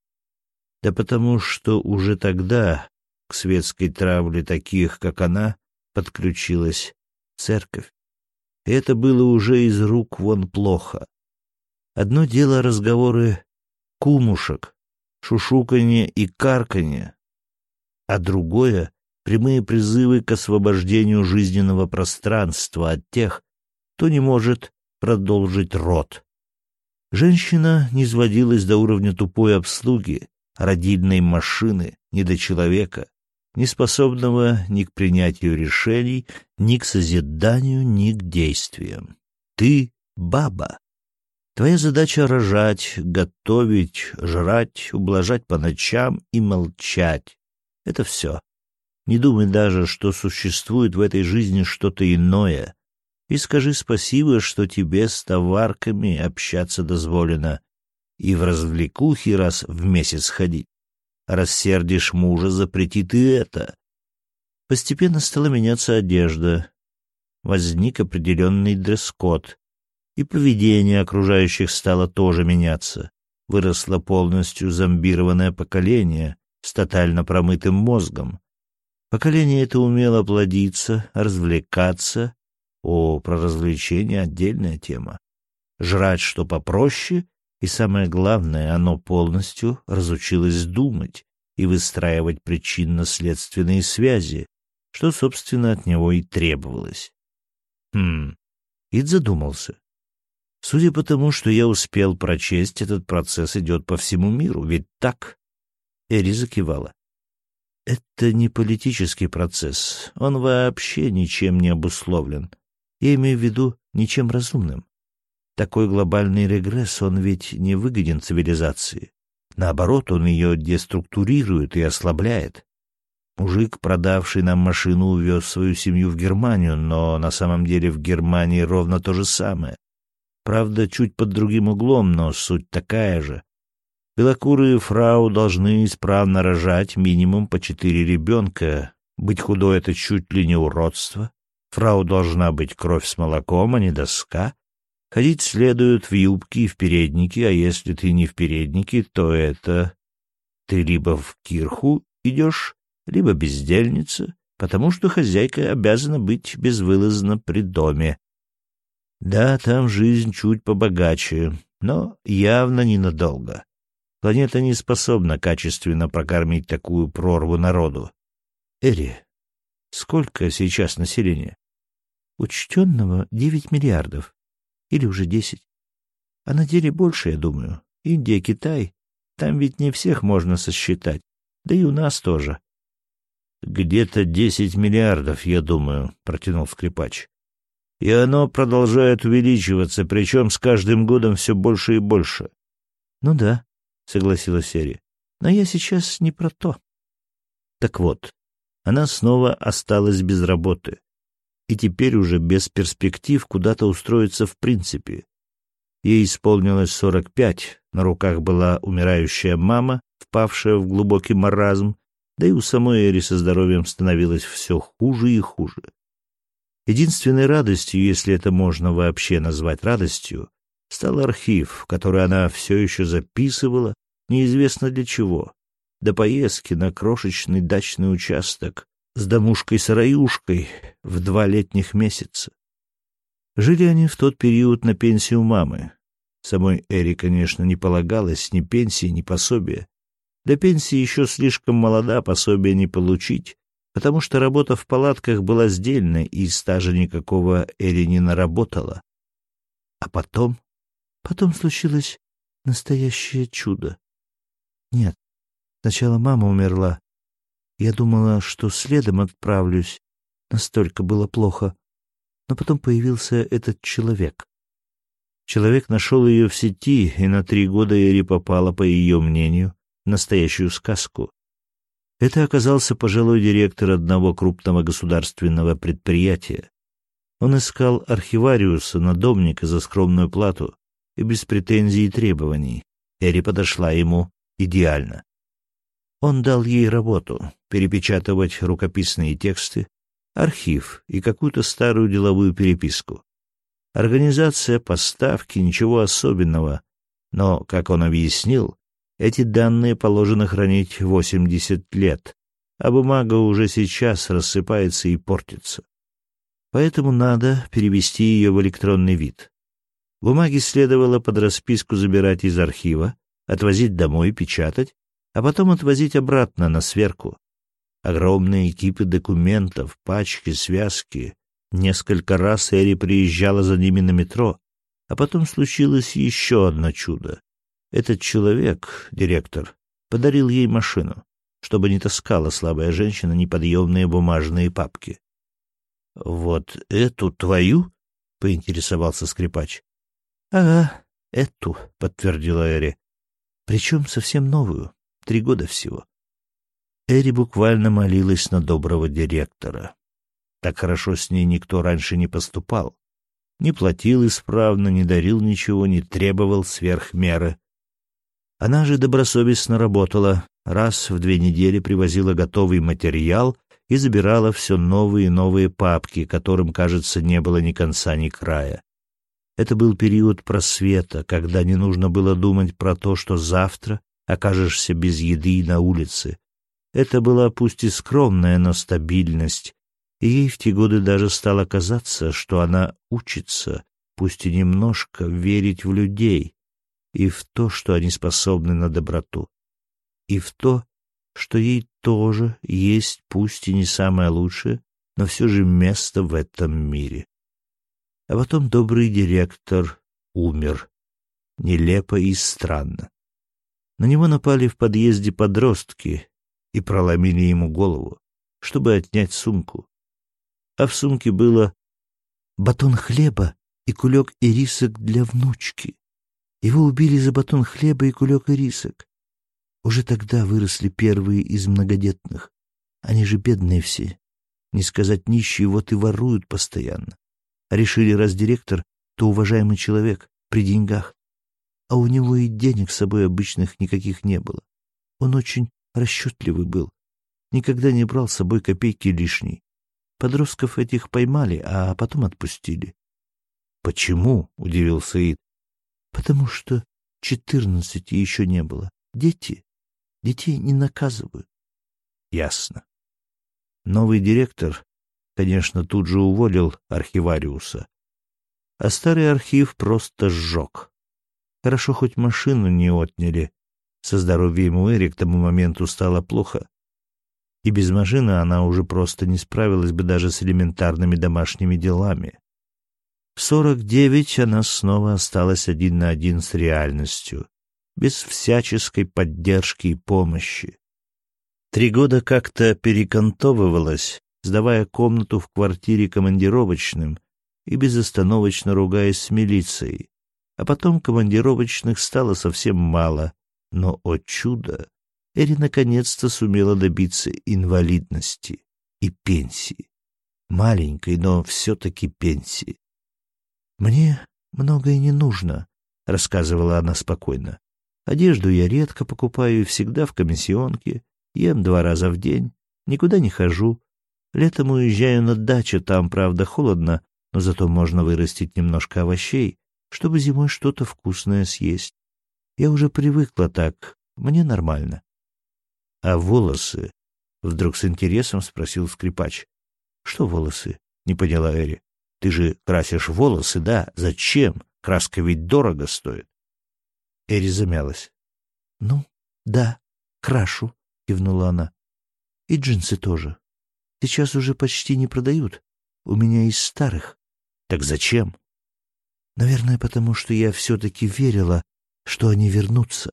Да потому что уже тогда к светской травле таких, как она, подключилась церковь. И это было уже из рук вон плохо. Одно дело разговоры кумушек, шушуканье и карканье, а другое — прямые призывы к освобождению жизненного пространства от тех, кто не может продолжить род. Женщина не сводилась до уровня тупой обслуги, родильной машины, недочеловека, неспособного ни к принятию решений, ни к созиданию, ни к действиям. Ты — баба. Твоя задача — рожать, готовить, жрать, ублажать по ночам и молчать. Это все. Не думай даже, что существует в этой жизни что-то иное. И скажи спасибо, что тебе с товарками общаться дозволено и в развлекухи раз в месяц ходить. Рассердишь мужа, запретит и это. Постепенно стала меняться одежда. Возник определенный дресс-код. И поведение окружающих стало тоже меняться. Выросло полностью зомбированное поколение с тотально промытым мозгом. Поколение это умело плодиться, развлекаться. О, про развлечения отдельная тема. Жрать что попроще и самое главное, оно полностью разучилось думать и выстраивать причинно-следственные связи, что, собственно, от него и требовалось. Хм, Ид задумался. Судя по тому, что я успел прочесть, этот процесс идет по всему миру, ведь так? Эри закивала. Это не политический процесс, он вообще ничем не обусловлен. Я имею в виду ничем разумным. Такой глобальный регресс, он ведь не выгоден цивилизации. Наоборот, он ее деструктурирует и ослабляет. Мужик, продавший нам машину, увез свою семью в Германию, но на самом деле в Германии ровно то же самое. Правда, чуть под другим углом, но суть такая же. Белокурые фрау должны исправно рожать минимум по четыре ребенка. Быть худой — это чуть ли не уродство. Фрау должна быть кровь с молоком, а не доска. Ходить следует в юбке и в переднике, а если ты не в переднике, то это... Ты либо в кирху идешь, либо бездельница, потому что хозяйка обязана быть безвылазно при доме. Да, там жизнь чуть побогаче, но явно ненадолго. Планета не способна качественно прокормить такую прорву народу. Эри, сколько сейчас населения? Учтенного девять миллиардов. Или уже десять. А на деле больше, я думаю. Индия, Китай. Там ведь не всех можно сосчитать. Да и у нас тоже. «Где-то десять миллиардов, я думаю», — протянул скрипач. «И оно продолжает увеличиваться, причем с каждым годом все больше и больше». «Ну да», — согласилась Серия. «Но я сейчас не про то». Так вот, она снова осталась без работы и теперь уже без перспектив куда-то устроиться в принципе. Ей исполнилось сорок пять, на руках была умирающая мама, впавшая в глубокий маразм, да и у самой Эри со здоровьем становилось все хуже и хуже. Единственной радостью, если это можно вообще назвать радостью, стал архив, который она все еще записывала, неизвестно для чего, до поездки на крошечный дачный участок, с домушкой-сыроюшкой в два летних месяца. Жили они в тот период на пенсию мамы. Самой Эри, конечно, не полагалось ни пенсии, ни пособия. До пенсии еще слишком молода, пособие не получить, потому что работа в палатках была сдельной, и стажа никакого Эри не наработала. А потом... Потом случилось настоящее чудо. Нет, сначала мама умерла. Я думала, что следом отправлюсь. Настолько было плохо. Но потом появился этот человек. Человек нашел ее в сети, и на три года Эри попала, по ее мнению, в настоящую сказку. Это оказался пожилой директор одного крупного государственного предприятия. Он искал архивариуса, надомника за скромную плату и без претензий и требований. Эри подошла ему идеально. Он дал ей работу — перепечатывать рукописные тексты, архив и какую-то старую деловую переписку. Организация, поставки, ничего особенного. Но, как он объяснил, эти данные положено хранить 80 лет, а бумага уже сейчас рассыпается и портится. Поэтому надо перевести ее в электронный вид. Бумаги следовало под расписку забирать из архива, отвозить домой, печатать, а потом отвозить обратно на сверку. Огромные кипы документов, пачки, связки. Несколько раз Эри приезжала за ними на метро, а потом случилось еще одно чудо. Этот человек, директор, подарил ей машину, чтобы не таскала слабая женщина неподъемные бумажные папки. — Вот эту твою? — поинтересовался скрипач. — Ага, эту, — подтвердила Эри. — Причем совсем новую, три года всего. Эри буквально молилась на доброго директора. Так хорошо с ней никто раньше не поступал. Не платил исправно, не дарил ничего, не требовал сверх меры. Она же добросовестно работала, раз в две недели привозила готовый материал и забирала все новые и новые папки, которым, кажется, не было ни конца, ни края. Это был период просвета, когда не нужно было думать про то, что завтра окажешься без еды на улице. Это была пусть и скромная, но стабильность, и ей в те годы даже стало казаться, что она учится, пусть и немножко, верить в людей, и в то, что они способны на доброту, и в то, что ей тоже есть, пусть и не самое лучшее, но все же место в этом мире. А потом добрый директор умер. Нелепо и странно. На него напали в подъезде подростки и проломили ему голову, чтобы отнять сумку. А в сумке было батон хлеба и кулек ирисок для внучки. Его убили за батон хлеба и кулек ирисок. Уже тогда выросли первые из многодетных. Они же бедные все. Не сказать нищие, вот и воруют постоянно. Решили, раз директор, то уважаемый человек, при деньгах. А у него и денег с собой обычных никаких не было. Он очень расчетливый был. Никогда не брал с собой копейки лишней. Подростков этих поймали, а потом отпустили. — Почему? — удивился Ид потому что четырнадцати еще не было. Дети. Детей не наказывают. Ясно. Новый директор, конечно, тут же уволил архивариуса, а старый архив просто сжег. Хорошо, хоть машину не отняли. Со здоровьем у Эри к тому моменту стало плохо. И без машины она уже просто не справилась бы даже с элементарными домашними делами. В сорок девять она снова осталась один на один с реальностью, без всяческой поддержки и помощи. Три года как-то перекантовывалась, сдавая комнату в квартире командировочным и безостановочно ругаясь с милицией. А потом командировочных стало совсем мало, но, о чудо, Эри наконец-то сумела добиться инвалидности и пенсии. Маленькой, но все-таки пенсии. «Мне многое не нужно», — рассказывала она спокойно. «Одежду я редко покупаю и всегда в комиссионке, ем два раза в день, никуда не хожу. Летом уезжаю на дачу, там, правда, холодно, но зато можно вырастить немножко овощей, чтобы зимой что-то вкусное съесть. Я уже привыкла так, мне нормально». «А волосы?» — вдруг с интересом спросил скрипач. «Что волосы?» — не поняла Эри. Ты же красишь волосы, да? Зачем? Краска ведь дорого стоит. Эри замялась. Ну, да, «Крашу», — кивнула она. «И джинсы тоже. Сейчас уже почти не продают. У меня из старых». «Так зачем?» «Наверное, потому что я все-таки верила, что они вернутся».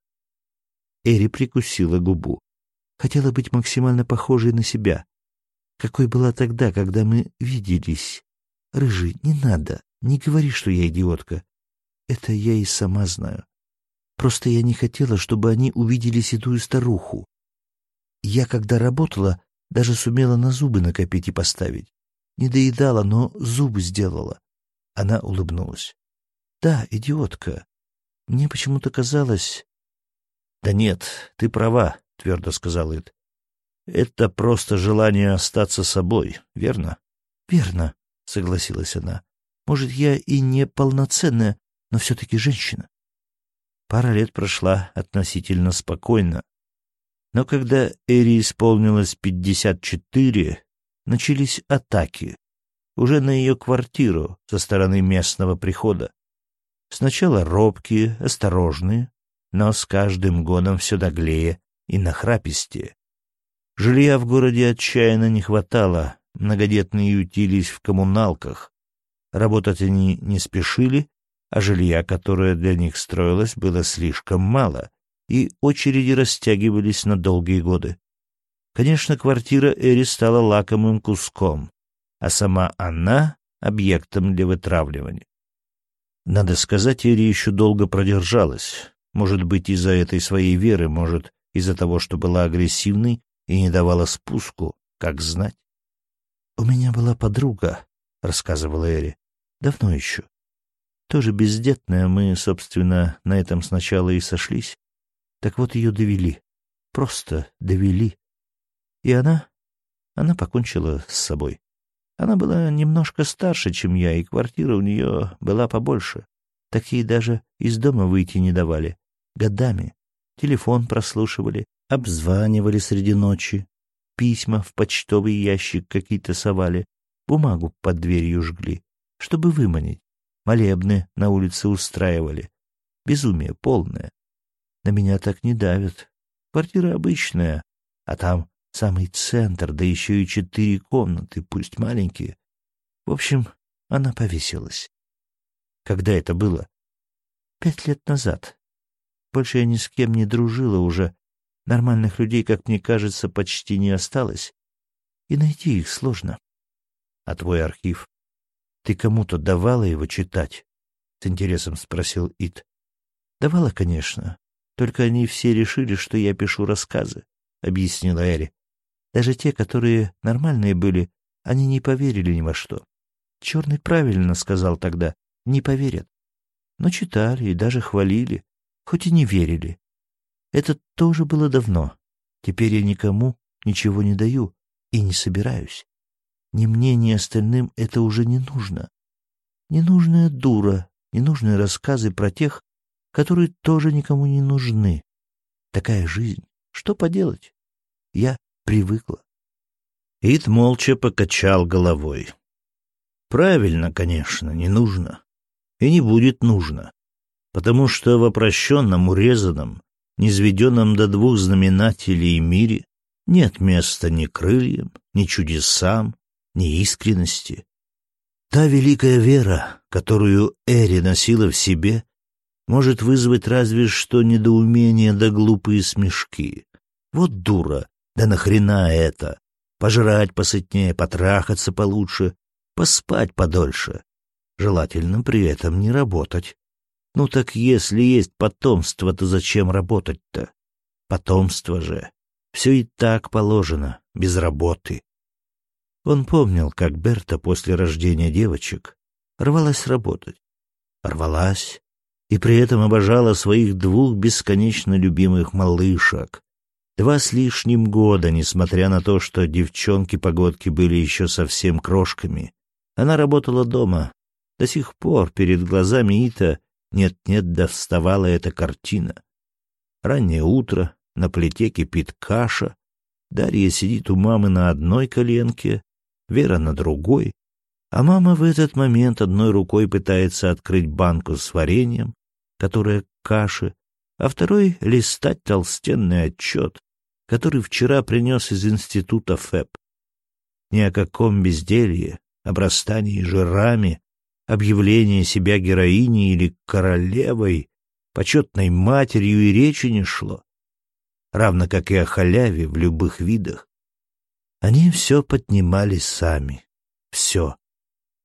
Эри прикусила губу. Хотела быть максимально похожей на себя. Какой была тогда, когда мы виделись. Рыжий, не надо. Не говори, что я идиотка. Это я и сама знаю. Просто я не хотела, чтобы они увидели седую старуху. Я, когда работала, даже сумела на зубы накопить и поставить. Не доедала, но зубы сделала. Она улыбнулась. Да, идиотка. Мне почему-то казалось... Да нет, ты права, твердо сказал Эд. Это просто желание остаться собой, верно? Верно, согласилась она. Может, я и не полноценная, но все-таки женщина. Пара лет прошла относительно спокойно. Но когда Эри исполнилось пятьдесят четыре, начались атаки. Уже на ее квартиру со стороны местного прихода. Сначала робкие, осторожные, но с каждым годом все доглее и нахрапистее. Жилья в городе отчаянно не хватало, многодетные ютились в коммуналках. Работать они не спешили, а жилья, которое для них строилось, было слишком мало, и очереди растягивались на долгие годы. Конечно, квартира Эри стала лакомым куском, а сама она — объектом для вытравливания. Надо сказать, Эри еще долго продержалась. Может быть, из-за этой своей веры, может, из-за того, что была агрессивной и не давала спуску, как знать. — У меня была подруга, — рассказывала Эри, — давно еще. Тоже бездетная, мы, собственно, на этом сначала и сошлись. Так вот ее довели. Просто довели. И она... Она покончила с собой. Она была немножко старше, чем я, и квартира у нее была побольше. Такие даже из дома выйти не давали. Годами. Телефон прослушивали, обзванивали среди ночи, письма в почтовый ящик какие-то совали, бумагу под дверью жгли, чтобы выманить. Молебны на улице устраивали. Безумие полное. На меня так не давят. Квартира обычная, а там самый центр, да еще и четыре комнаты, пусть маленькие. В общем, она повесилась. Когда это было? Пять лет назад. Больше я ни с кем не дружила уже. Нормальных людей, как мне кажется, почти не осталось. И найти их сложно. А твой архив? Ты кому-то давала его читать? С интересом спросил Ит. Давала, конечно. Только они все решили, что я пишу рассказы, объяснила Эри. Даже те, которые нормальные были, они не поверили ни во что. Черный правильно сказал тогда, не поверят. Но читали и даже хвалили хоть и не верили. Это тоже было давно. Теперь я никому ничего не даю и не собираюсь. Ни мне, ни остальным это уже не нужно. Ненужная дура, ненужные рассказы про тех, которые тоже никому не нужны. Такая жизнь. Что поделать? Я привыкла. Ид молча покачал головой. Правильно, конечно, не нужно. И не будет нужно потому что в опрощенном, урезанном, низведенном до двух знаменателей мире нет места ни крыльям, ни чудесам, ни искренности. Та великая вера, которую Эри носила в себе, может вызвать разве что недоумение да глупые смешки. Вот дура, да нахрена это? Пожрать посытнее, потрахаться получше, поспать подольше. Желательно при этом не работать. Ну так если есть потомство, то зачем работать-то? Потомство же. Все и так положено, без работы. Он помнил, как Берта после рождения девочек рвалась работать. Рвалась и при этом обожала своих двух бесконечно любимых малышек. Два с лишним года, несмотря на то, что девчонки-погодки были еще совсем крошками. Она работала дома. До сих пор перед глазами Ита нет-нет, да вставала эта картина. Раннее утро, на плите кипит каша, Дарья сидит у мамы на одной коленке, Вера на другой, а мама в этот момент одной рукой пытается открыть банку с вареньем, которая к каше, а второй — листать толстенный отчет, который вчера принес из института ФЭП. Ни о каком безделье, обрастании жирами, объявлении себя героиней или королевой, почетной матерью и речи не шло, равно как и о халяве в любых видах. Они все поднимали сами, все.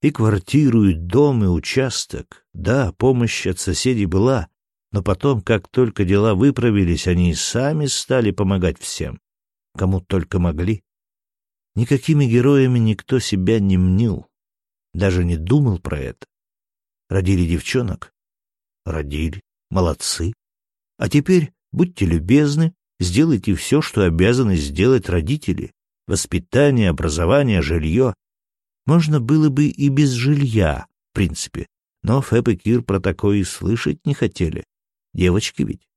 И квартиру, и дом, и участок. Да, помощь от соседей была, но потом, как только дела выправились, они сами стали помогать всем, кому только могли. Никакими героями никто себя не мнил, даже не думал про это. Родили девчонок? Родили. Молодцы. А теперь будьте любезны, сделайте все, что обязаны сделать родители. Воспитание, образование, жилье. Можно было бы и без жилья, в принципе, но Фэб и Кир про такое и слышать не хотели. Девочки ведь.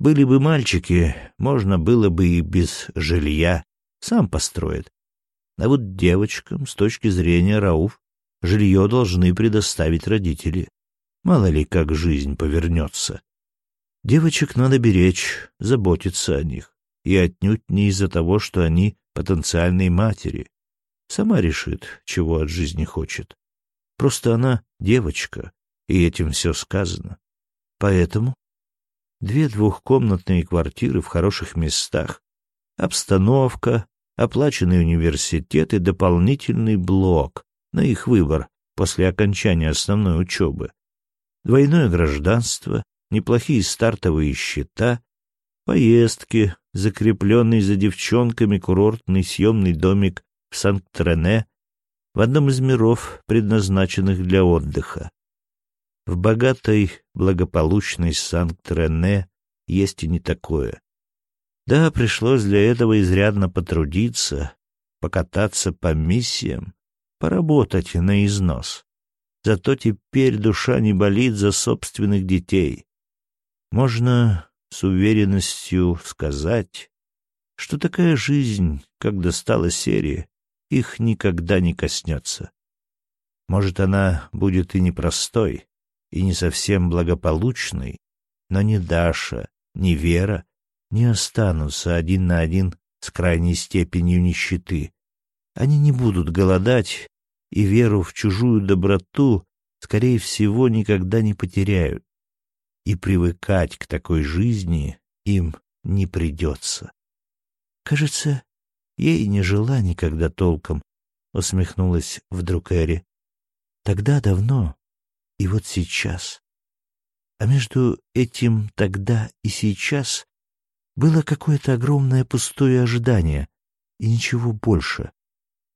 Были бы мальчики, можно было бы и без жилья. Сам построит. А вот девочкам, с точки зрения Рауф, жилье должны предоставить родители. Мало ли, как жизнь повернется. Девочек надо беречь, заботиться о них. И отнюдь не из-за того, что они потенциальные матери. Сама решит, чего от жизни хочет. Просто она девочка, и этим все сказано. Поэтому две двухкомнатные квартиры в хороших местах, обстановка, оплаченный университет и дополнительный блок на их выбор после окончания основной учебы, двойное гражданство, неплохие стартовые счета, поездки, закрепленный за девчонками курортный съемный домик в Санкт-Рене в одном из миров, предназначенных для отдыха. В богатой, благополучной Санкт-Рене есть и не такое. Да, пришлось для этого изрядно потрудиться, покататься по миссиям, поработать на износ. Зато теперь душа не болит за собственных детей. Можно с уверенностью сказать, что такая жизнь, как достала серии, их никогда не коснется. Может, она будет и непростой, и не совсем благополучной, но ни Даша, ни Вера не останутся один на один с крайней степенью нищеты. Они не будут голодать, и веру в чужую доброту, скорее всего, никогда не потеряют. И привыкать к такой жизни им не придется. Кажется, ей не жила никогда толком, — усмехнулась вдруг Эри. Тогда давно, и вот сейчас. А между этим тогда и сейчас было какое-то огромное пустое ожидание и ничего больше.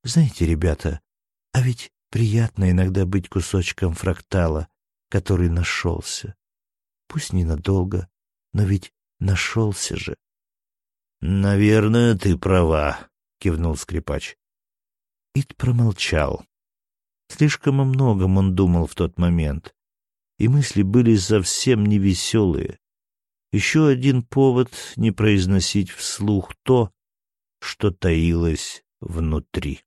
Знаете, ребята, а ведь приятно иногда быть кусочком фрактала, который нашелся. Пусть ненадолго, но ведь нашелся же. — Наверное, ты права, — кивнул скрипач. Ит промолчал. Слишком о многом он думал в тот момент, и мысли были совсем невеселые. Еще один повод не произносить вслух то, что таилось внутри.